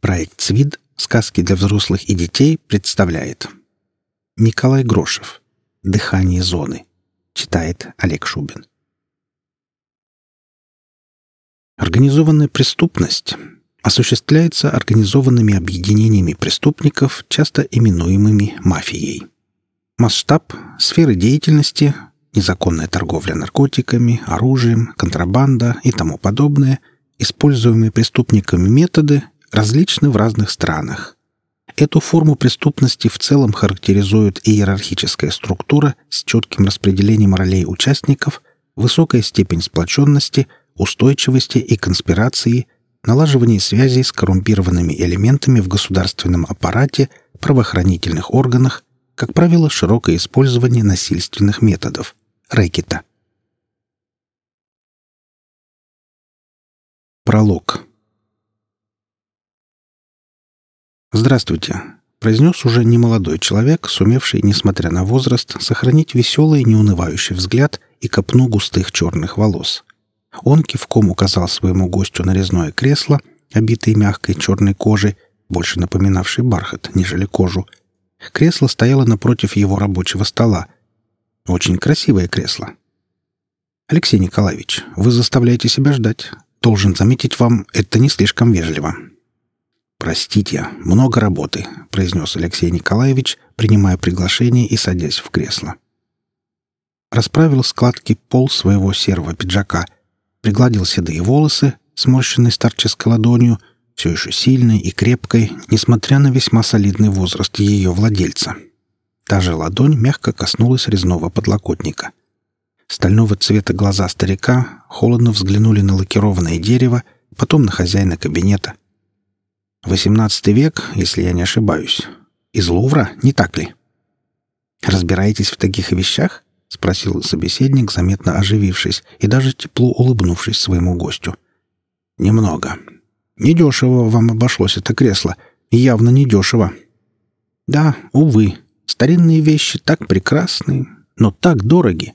Проект «Свид. Сказки для взрослых и детей» представляет Николай Грошев «Дыхание зоны» читает Олег Шубин Организованная преступность осуществляется организованными объединениями преступников, часто именуемыми мафией. Масштаб, сферы деятельности, незаконная торговля наркотиками, оружием, контрабанда и тому подобное, используемые преступниками методы различны в разных странах. Эту форму преступности в целом характеризует иерархическая структура с четким распределением ролей участников, высокая степень сплоченности, устойчивости и конспирации, налаживание связей с коррумпированными элементами в государственном аппарате, правоохранительных органах, как правило, широкое использование насильственных методов – рэкета. Пролог. «Здравствуйте», — произнес уже немолодой человек, сумевший, несмотря на возраст, сохранить веселый, неунывающий взгляд и копну густых черных волос. Он кивком указал своему гостю на резное кресло, обитое мягкой черной кожей, больше напоминавшей бархат, нежели кожу. Кресло стояло напротив его рабочего стола. Очень красивое кресло. «Алексей Николаевич, вы заставляете себя ждать. Должен заметить вам, это не слишком вежливо. «Простите, много работы», — произнес Алексей Николаевич, принимая приглашение и садясь в кресло. Расправил складки пол своего серого пиджака, пригладил седые волосы, сморщенной старческой ладонью, все еще сильной и крепкой, несмотря на весьма солидный возраст ее владельца. Та же ладонь мягко коснулась резного подлокотника. Стального цвета глаза старика холодно взглянули на лакированное дерево, потом на хозяина кабинета — XVIII век, если я не ошибаюсь. Из Лувра, не так ли? Разбираетесь в таких вещах? — спросил собеседник, заметно оживившись и даже тепло улыбнувшись своему гостю. «Немного. Недешево вам обошлось это кресло. Явно недешево. Да, увы, старинные вещи так прекрасны, но так дороги.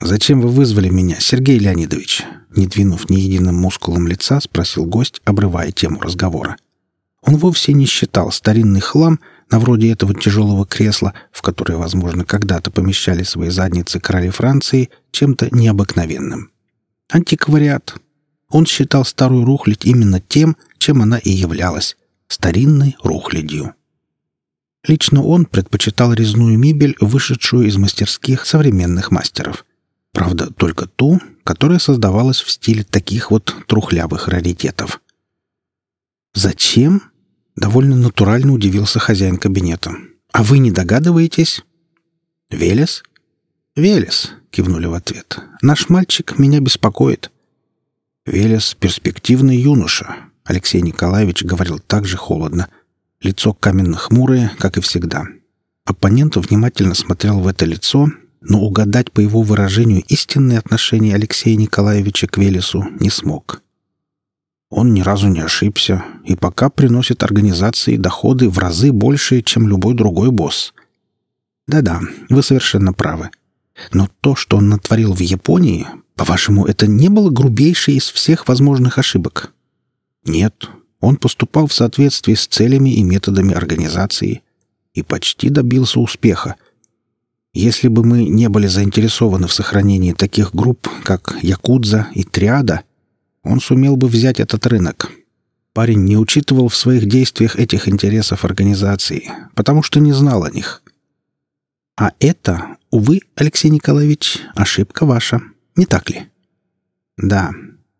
«Зачем вы вызвали меня, Сергей Леонидович?» Не двинув ни единым мускулом лица, спросил гость, обрывая тему разговора. Он вовсе не считал старинный хлам, на вроде этого тяжелого кресла, в которое, возможно, когда-то помещали свои задницы короли Франции, чем-то необыкновенным. Антиквариат. Он считал старую рухлядь именно тем, чем она и являлась — старинной рухлядью. Лично он предпочитал резную мебель, вышедшую из мастерских современных мастеров. Правда, только ту, которая создавалась в стиле таких вот трухлявых раритетов. «Зачем?» — довольно натурально удивился хозяин кабинета. «А вы не догадываетесь?» «Велес?» «Велес», — кивнули в ответ. «Наш мальчик меня беспокоит». «Велес — перспективный юноша», — Алексей Николаевич говорил так же холодно. Лицо каменно-хмурое, как и всегда. Оппонент внимательно смотрел в это лицо, но угадать по его выражению истинные отношения Алексея Николаевича к Велесу не смог. Он ни разу не ошибся и пока приносит организации доходы в разы больше, чем любой другой босс. Да-да, вы совершенно правы. Но то, что он натворил в Японии, по-вашему, это не было грубейшей из всех возможных ошибок? Нет, он поступал в соответствии с целями и методами организации и почти добился успеха — если бы мы не были заинтересованы в сохранении таких групп, как Якудза и Триада, он сумел бы взять этот рынок. Парень не учитывал в своих действиях этих интересов организации, потому что не знал о них. А это, увы, Алексей Николаевич, ошибка ваша, не так ли? Да,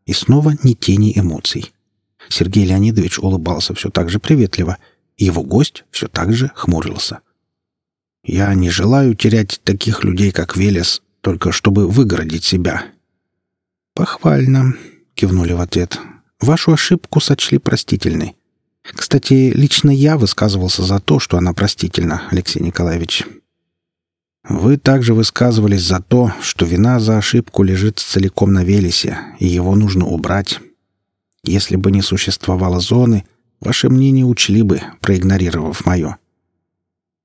и снова ни тени эмоций. Сергей Леонидович улыбался все так же приветливо, и его гость все так же хмурился. Я не желаю терять таких людей, как Велес, только чтобы выгородить себя». «Похвально», — кивнули в ответ. «Вашу ошибку сочли простительной. Кстати, лично я высказывался за то, что она простительна, Алексей Николаевич». «Вы также высказывались за то, что вина за ошибку лежит целиком на Велесе, и его нужно убрать. Если бы не существовало зоны, ваше мнение учли бы, проигнорировав мое».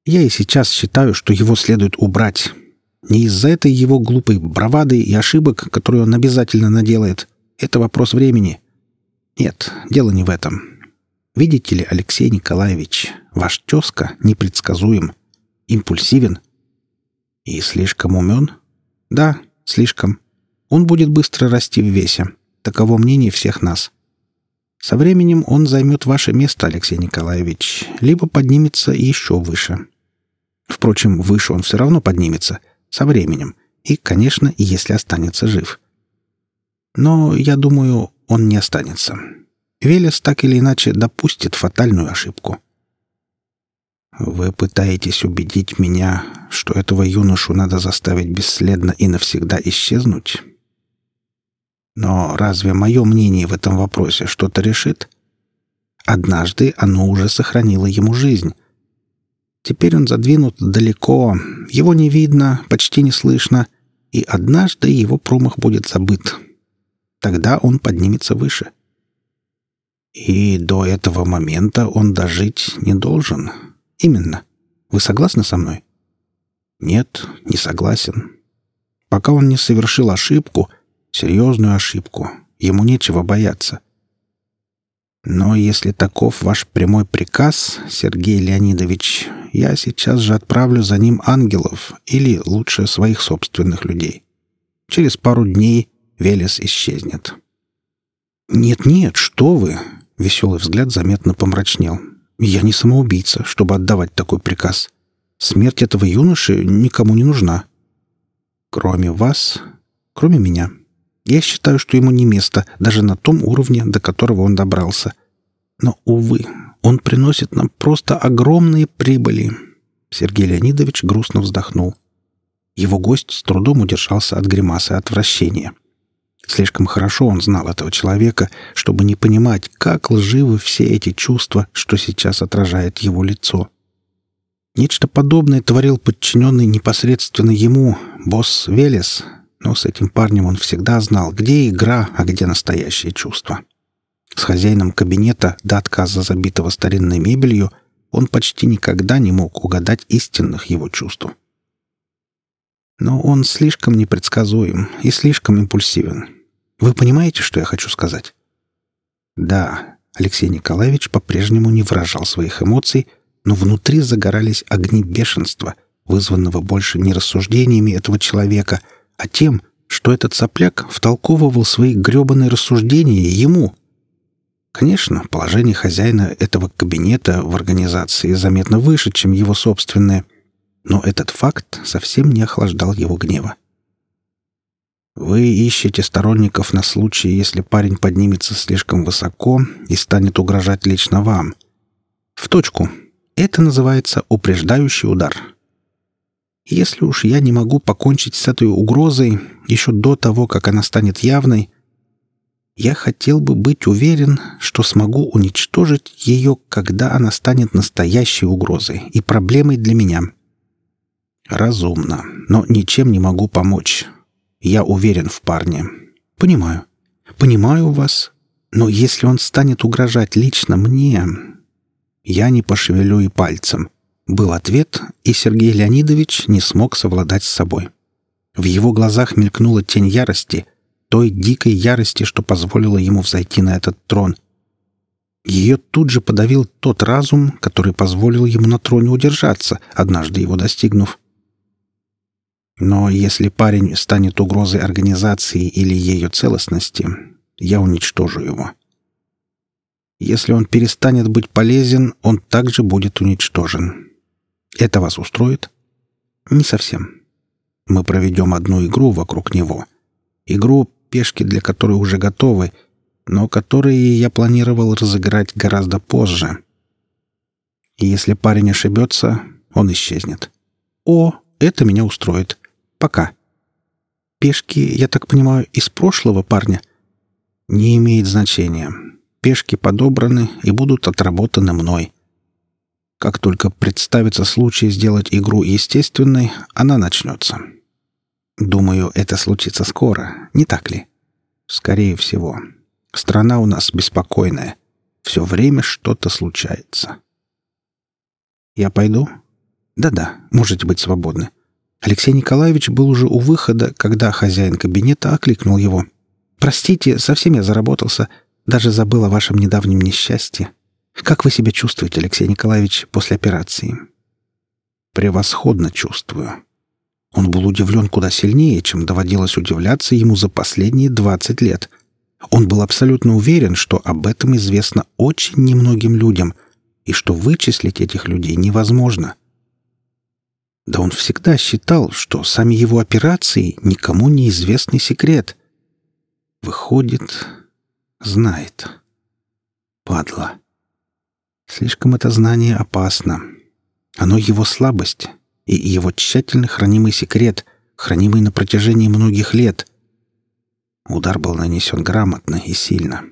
Я и сейчас считаю, что его следует убрать. Не из-за этой его глупой бравады и ошибок, которые он обязательно наделает. Это вопрос времени. Нет, дело не в этом. Видите ли, Алексей Николаевич, ваш тезка непредсказуем, импульсивен и слишком умен? Да, слишком. Он будет быстро расти в весе. Таково мнение всех нас. Со временем он займет ваше место, Алексей Николаевич, либо поднимется еще выше. Впрочем, выше он все равно поднимется, со временем, и, конечно, если останется жив. Но, я думаю, он не останется. Велес так или иначе допустит фатальную ошибку. Вы пытаетесь убедить меня, что этого юношу надо заставить бесследно и навсегда исчезнуть? Но разве мое мнение в этом вопросе что-то решит? Однажды оно уже сохранило ему жизнь. Теперь он задвинут далеко, его не видно, почти не слышно, и однажды его промах будет забыт. Тогда он поднимется выше. И до этого момента он дожить не должен. Именно. Вы согласны со мной? Нет, не согласен. Пока он не совершил ошибку, серьезную ошибку, ему нечего бояться. Но если таков ваш прямой приказ, Сергей Леонидович, я сейчас же отправлю за ним ангелов или, лучше, своих собственных людей. Через пару дней Велес исчезнет. «Нет-нет, что вы!» — веселый взгляд заметно помрачнел. «Я не самоубийца, чтобы отдавать такой приказ. Смерть этого юноши никому не нужна. Кроме вас, кроме меня. Я считаю, что ему не место даже на том уровне, до которого он добрался. Но, увы, он приносит нам просто огромные прибыли». Сергей Леонидович грустно вздохнул. Его гость с трудом удержался от гримасы отвращения. Слишком хорошо он знал этого человека, чтобы не понимать, как лживы все эти чувства, что сейчас отражает его лицо. Нечто подобное творил подчиненный непосредственно ему, босс Велес, но с этим парнем он всегда знал, где игра, а где настоящее чувство. С хозяином кабинета до отказа забитого старинной мебелью он почти никогда не мог угадать истинных его чувств. Но он слишком непредсказуем и слишком импульсивен. Вы понимаете, что я хочу сказать? Да, Алексей Николаевич по-прежнему не выражал своих эмоций, но внутри загорались огни бешенства, вызванного больше не рассуждениями этого человека, а тем, что этот сопляк втолковывал свои гребаные рассуждения ему. Конечно, положение хозяина этого кабинета в организации заметно выше, чем его собственное, но этот факт совсем не охлаждал его гнева. Вы ищете сторонников на случай, если парень поднимется слишком высоко и станет угрожать лично вам. В точку. Это называется упреждающий удар. Если уж я не могу покончить с этой угрозой еще до того, как она станет явной, я хотел бы быть уверен, что смогу уничтожить ее, когда она станет настоящей угрозой и проблемой для меня. Разумно, но ничем не могу помочь. Я уверен в парне. Понимаю. Понимаю вас. Но если он станет угрожать лично мне, я не пошевелю и пальцем. Был ответ, и Сергей Леонидович не смог совладать с собой. В его глазах мелькнула тень ярости, той дикой ярости, что позволило ему взойти на этот трон. Ее тут же подавил тот разум, который позволил ему на троне удержаться, однажды его достигнув. Но если парень станет угрозой организации или ее целостности, я уничтожу его. Если он перестанет быть полезен, он также будет уничтожен. Это вас устроит? Не совсем. Мы проведем одну игру вокруг него. Игру, пешки для которой уже готовы, но которые я планировал разыграть гораздо позже. И если парень ошибется, он исчезнет. О, это меня устроит. Пока. Пешки, я так понимаю, из прошлого парня? Не имеет значения. Пешки подобраны и будут отработаны мной. Как только представится случай сделать игру естественной, она начнется. Думаю, это случится скоро, не так ли? Скорее всего. Страна у нас беспокойная. Все время что-то случается. Я пойду? Да-да, можете быть свободны. Алексей Николаевич был уже у выхода, когда хозяин кабинета окликнул его. «Простите, совсем я заработался. Даже забыл о вашем недавнем несчастье». Как вы себя чувствуете, Алексей Николаевич, после операции? Превосходно чувствую. Он был удивлен куда сильнее, чем доводилось удивляться ему за последние 20 лет. Он был абсолютно уверен, что об этом известно очень немногим людям, и что вычислить этих людей невозможно. Да он всегда считал, что сами его операции никому не известный секрет. Выходит, знает. Падла. Слишком это знание опасно. Оно его слабость и его тщательно хранимый секрет, хранимый на протяжении многих лет. Удар был нанесен грамотно и сильно.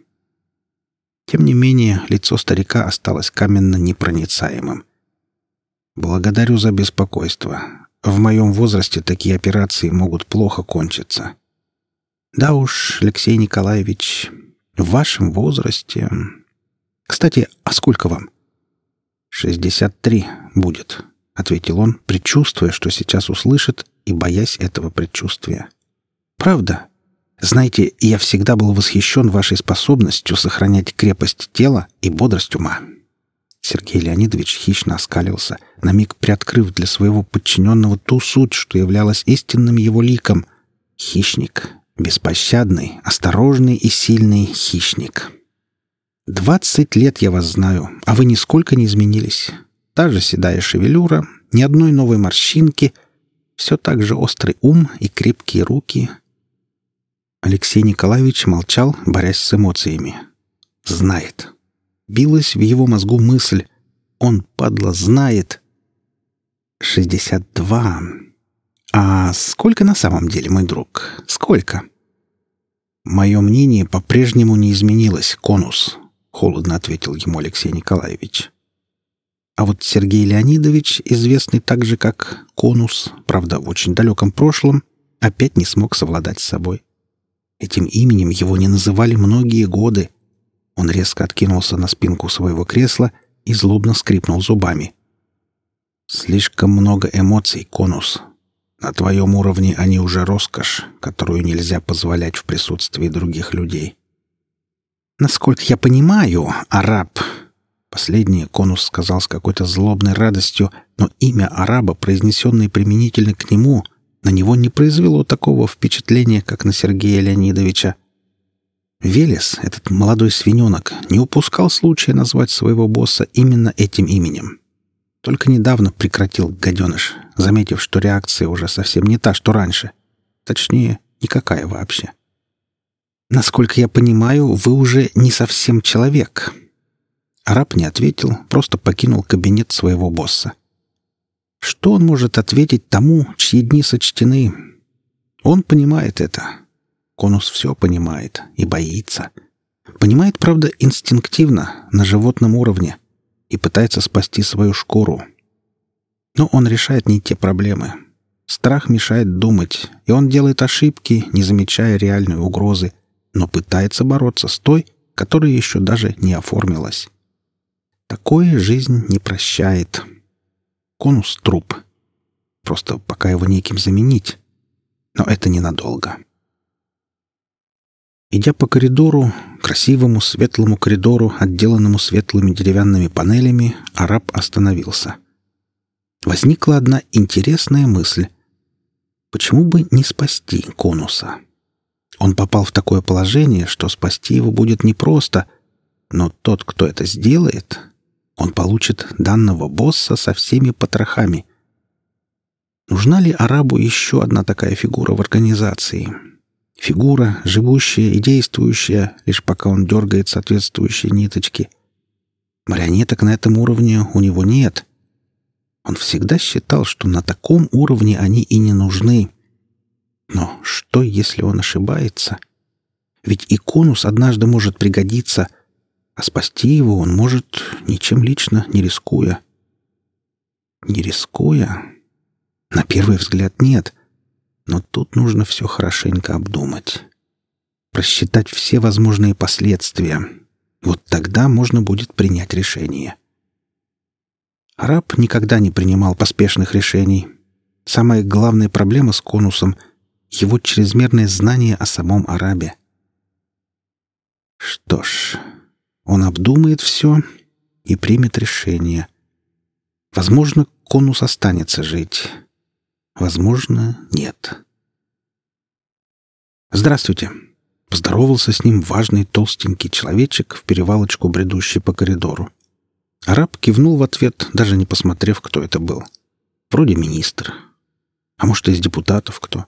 Тем не менее, лицо старика осталось каменно непроницаемым. «Благодарю за беспокойство. В моем возрасте такие операции могут плохо кончиться». «Да уж, Алексей Николаевич, в вашем возрасте...» «Кстати, а сколько вам?» «Шестьдесят три будет», — ответил он, предчувствуя, что сейчас услышит, и боясь этого предчувствия. «Правда? Знаете, я всегда был восхищен вашей способностью сохранять крепость тела и бодрость ума». Сергей Леонидович хищно оскалился, на миг приоткрыв для своего подчиненного ту суть, что являлась истинным его ликом. Хищник. Беспощадный, осторожный и сильный хищник. «Двадцать лет я вас знаю, а вы нисколько не изменились. Та же седая шевелюра, ни одной новой морщинки, все так же острый ум и крепкие руки». Алексей Николаевич молчал, борясь с эмоциями. «Знает. Билась в его мозгу мысль. Он, падла, знает. «Шестьдесят два. А сколько на самом деле, мой друг? Сколько?» «Мое мнение по-прежнему не изменилось, конус», — холодно ответил ему Алексей Николаевич. А вот Сергей Леонидович, известный также как Конус, правда, в очень далеком прошлом, опять не смог совладать с собой. Этим именем его не называли многие годы — он резко откинулся на спинку своего кресла и злобно скрипнул зубами. «Слишком много эмоций, конус. На твоем уровне они уже роскошь, которую нельзя позволять в присутствии других людей». «Насколько я понимаю, араб...» Последнее конус сказал с какой-то злобной радостью, но имя араба, произнесенное применительно к нему, на него не произвело такого впечатления, как на Сергея Леонидовича. Велес, этот молодой свиненок, не упускал случая назвать своего босса именно этим именем. Только недавно прекратил гаденыш, заметив, что реакция уже совсем не та, что раньше. Точнее, никакая вообще. «Насколько я понимаю, вы уже не совсем человек». Араб не ответил, просто покинул кабинет своего босса. Что он может ответить тому, чьи дни сочтены? Он понимает это, Конус все понимает и боится. Понимает, правда, инстинктивно, на животном уровне, и пытается спасти свою шкуру. Но он решает не те проблемы. Страх мешает думать, и он делает ошибки, не замечая реальной угрозы, но пытается бороться с той, которая еще даже не оформилась. Такое жизнь не прощает. Конус — труп. Просто пока его неким заменить. Но это ненадолго. Идя по коридору, красивому светлому коридору, отделанному светлыми деревянными панелями, араб остановился. Возникла одна интересная мысль. Почему бы не спасти конуса? Он попал в такое положение, что спасти его будет непросто, но тот, кто это сделает, он получит данного босса со всеми потрохами. Нужна ли арабу еще одна такая фигура в организации? — Фигура, живущая и действующая, лишь пока он дергает соответствующие ниточки. Марионеток на этом уровне у него нет. Он всегда считал, что на таком уровне они и не нужны. Но что, если он ошибается? Ведь и конус однажды может пригодиться, а спасти его он может, ничем лично не рискуя. Не рискуя? На первый взгляд нет — но тут нужно все хорошенько обдумать. Просчитать все возможные последствия. Вот тогда можно будет принять решение. Араб никогда не принимал поспешных решений. Самая главная проблема с конусом — его чрезмерное знание о самом арабе. Что ж, он обдумает все и примет решение. Возможно, конус останется жить. Возможно, нет. «Здравствуйте!» — поздоровался с ним важный толстенький человечек в перевалочку, бредущий по коридору. Араб кивнул в ответ, даже не посмотрев, кто это был. Вроде министр. А может, из депутатов кто?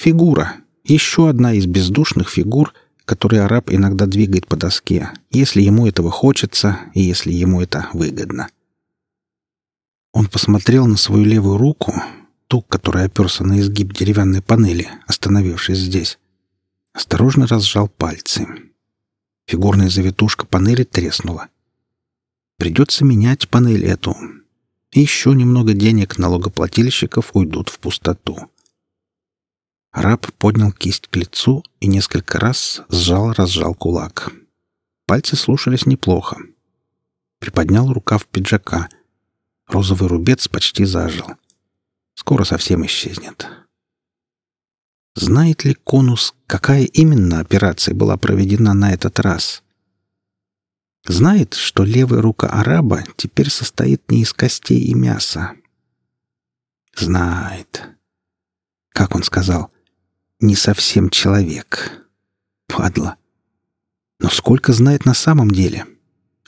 Фигура. Еще одна из бездушных фигур, которые араб иногда двигает по доске, если ему этого хочется и если ему это выгодно. Он посмотрел на свою левую руку, ту, которая оперся на изгиб деревянной панели, остановившись здесь. Осторожно разжал пальцы. Фигурная завитушка панели треснула. Придется менять панель эту. И еще немного денег налогоплательщиков уйдут в пустоту. Раб поднял кисть к лицу и несколько раз сжал-разжал кулак. Пальцы слушались неплохо. Приподнял рукав пиджака. Розовый рубец почти зажил. Скоро совсем исчезнет. Знает ли конус, какая именно операция была проведена на этот раз? Знает, что левая рука араба теперь состоит не из костей и мяса. Знает. Как он сказал, не совсем человек. Падла. Но сколько знает на самом деле?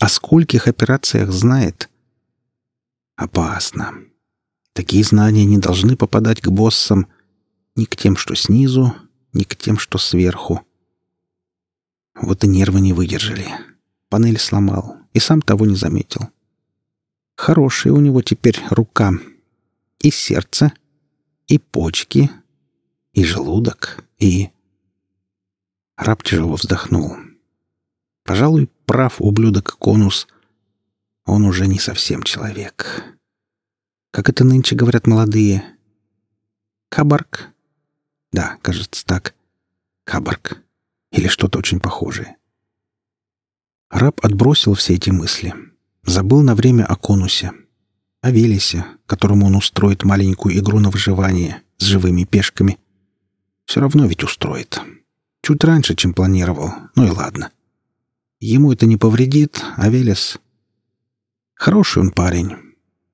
О скольких операциях знает? Опасно. Такие знания не должны попадать к боссам ни к тем, что снизу, ни к тем, что сверху. Вот и нервы не выдержали. Панель сломал и сам того не заметил. Хорошая у него теперь рука. И сердце, и почки, и желудок, и... Раб тяжело вздохнул. Пожалуй, прав ублюдок Конус. Он уже не совсем человек. Как это нынче говорят молодые? Кабарк? Да, кажется так. Кабарк. Или что-то очень похожее. Раб отбросил все эти мысли. Забыл на время о конусе. О Велесе, которому он устроит маленькую игру на выживание с живыми пешками. Все равно ведь устроит. Чуть раньше, чем планировал. Ну и ладно. Ему это не повредит, а Велес... Хороший он парень.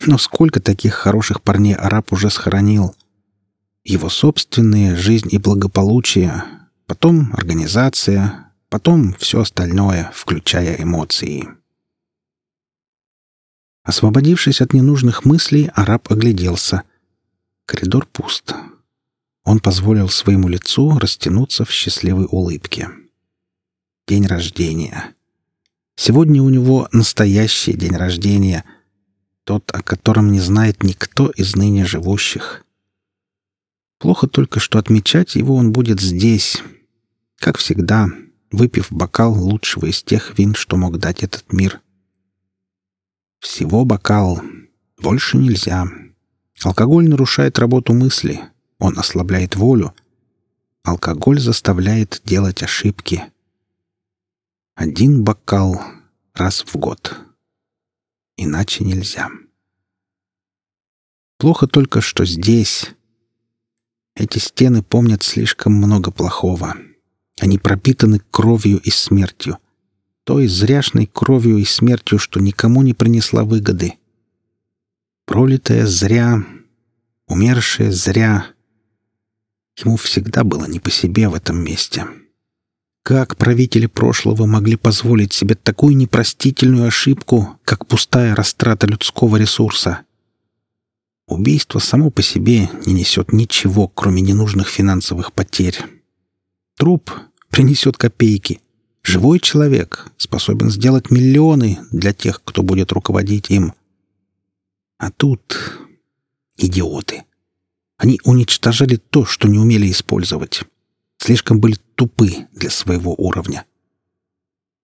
Но сколько таких хороших парней араб уже схоронил? Его собственные жизнь и благополучие, потом организация, Потом все остальное, включая эмоции. Освободившись от ненужных мыслей, араб огляделся. Коридор пуст. Он позволил своему лицу растянуться в счастливой улыбке. День рождения. Сегодня у него настоящий день рождения, тот, о котором не знает никто из ныне живущих. Плохо только, что отмечать его он будет здесь, как всегда, выпив бокал лучшего из тех вин, что мог дать этот мир. Всего бокал. Больше нельзя. Алкоголь нарушает работу мысли. Он ослабляет волю. Алкоголь заставляет делать ошибки. Один бокал раз в год. Иначе нельзя. Плохо только, что здесь... Эти стены помнят слишком много плохого. Они пропитаны кровью и смертью. Той зряшной кровью и смертью, что никому не принесла выгоды. Пролитая зря, умершая зря. Ему всегда было не по себе в этом месте. Как правители прошлого могли позволить себе такую непростительную ошибку, как пустая растрата людского ресурса? Убийство само по себе не несет ничего, кроме ненужных финансовых потерь. Труп принесет копейки. Живой человек способен сделать миллионы для тех, кто будет руководить им. А тут идиоты. Они уничтожали то, что не умели использовать. Слишком были тупы для своего уровня.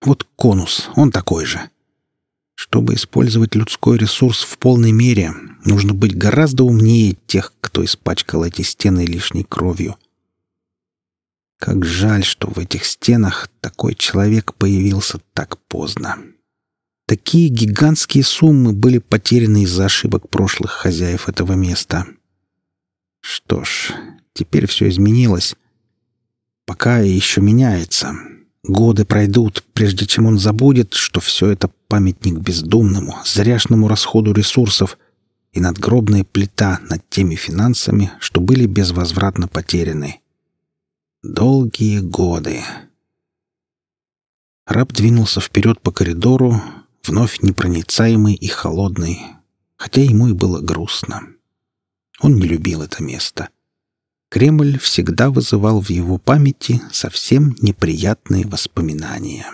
Вот конус, он такой же. Чтобы использовать людской ресурс в полной мере, нужно быть гораздо умнее тех, кто испачкал эти стены лишней кровью. Как жаль, что в этих стенах такой человек появился так поздно. Такие гигантские суммы были потеряны из-за ошибок прошлых хозяев этого места. Что ж, теперь все изменилось. Пока еще меняется. Годы пройдут, прежде чем он забудет, что все это памятник бездумному, зряшному расходу ресурсов и надгробная плита над теми финансами, что были безвозвратно потеряны. Долгие годы. Раб двинулся вперед по коридору, вновь непроницаемый и холодный, хотя ему и было грустно. Он не любил это место. Кремль всегда вызывал в его памяти совсем неприятные воспоминания.